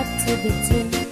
up to the tip.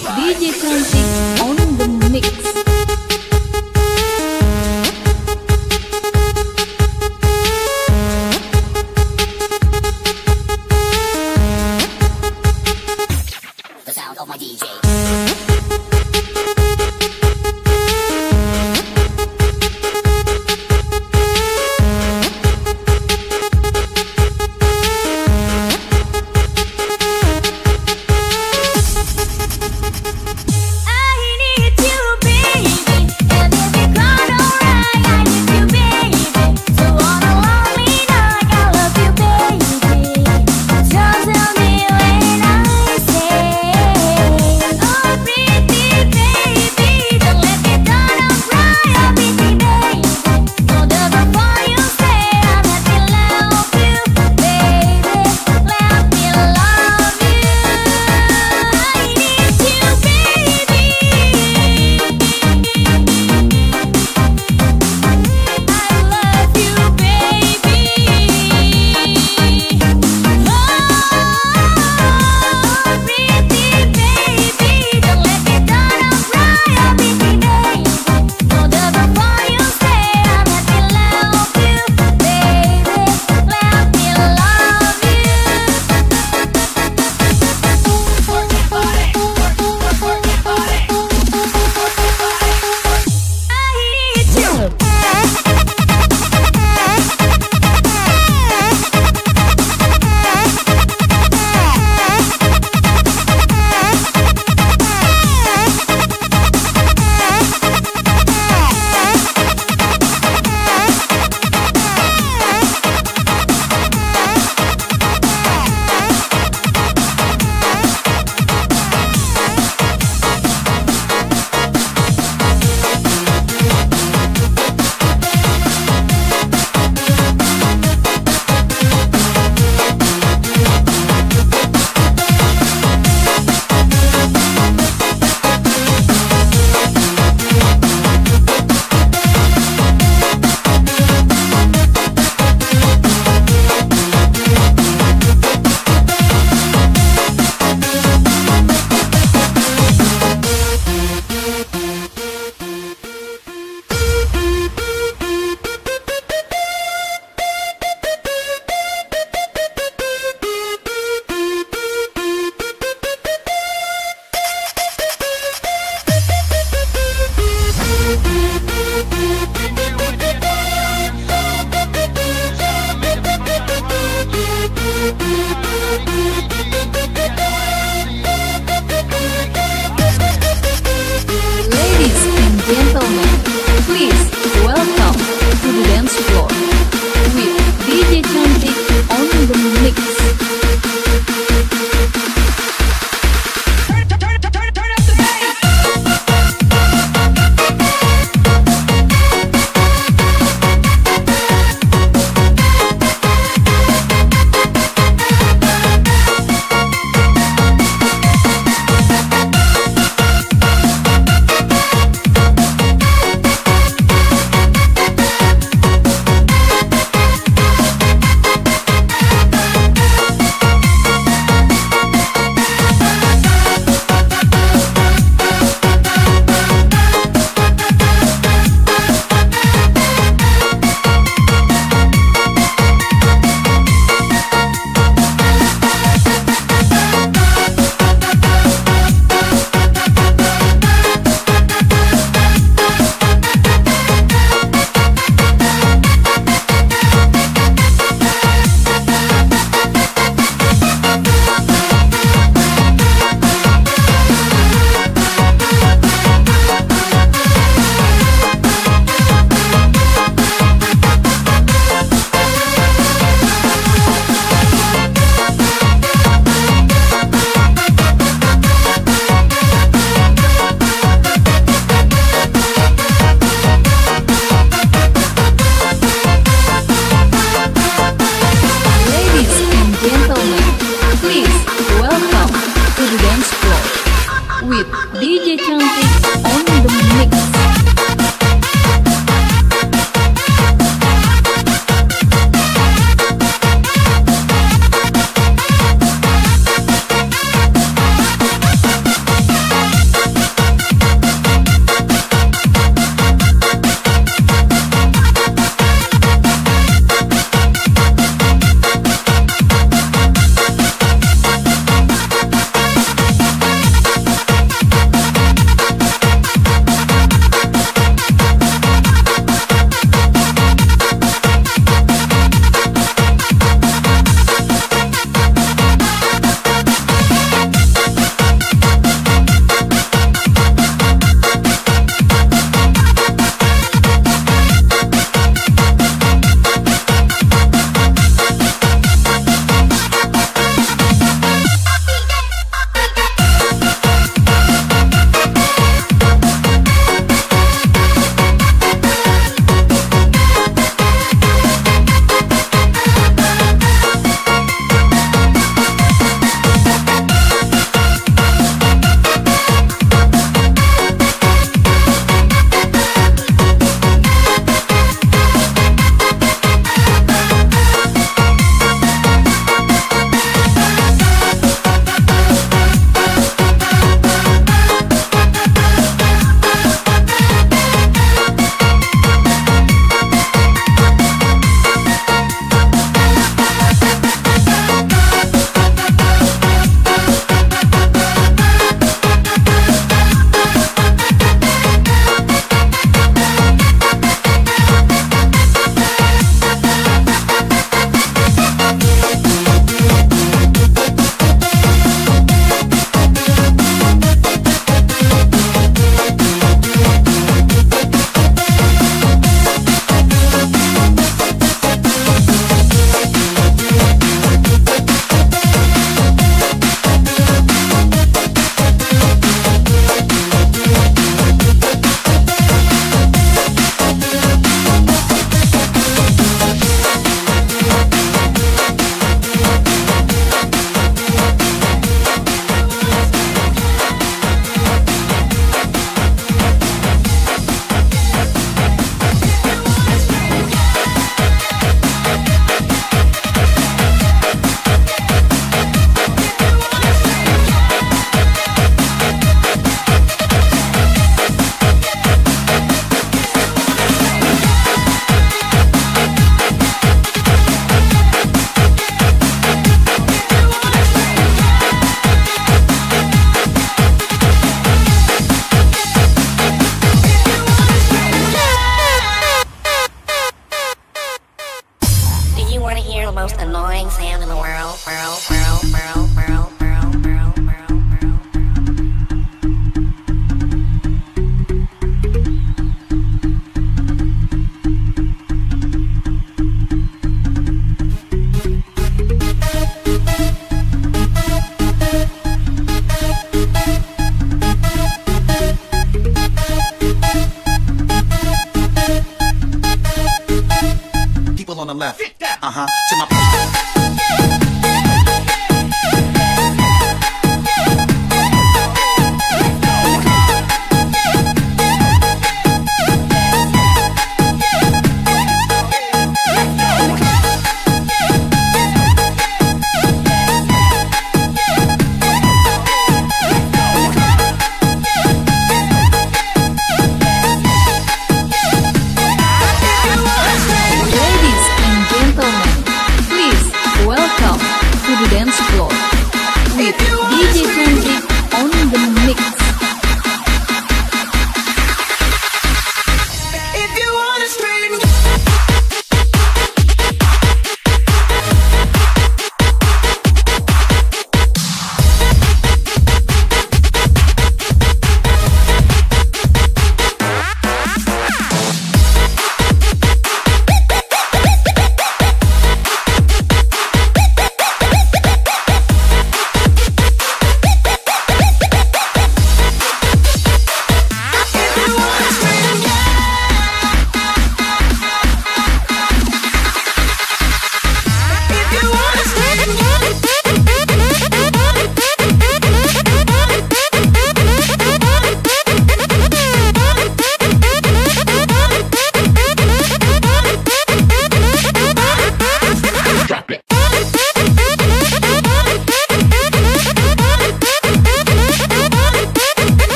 DJ Cantik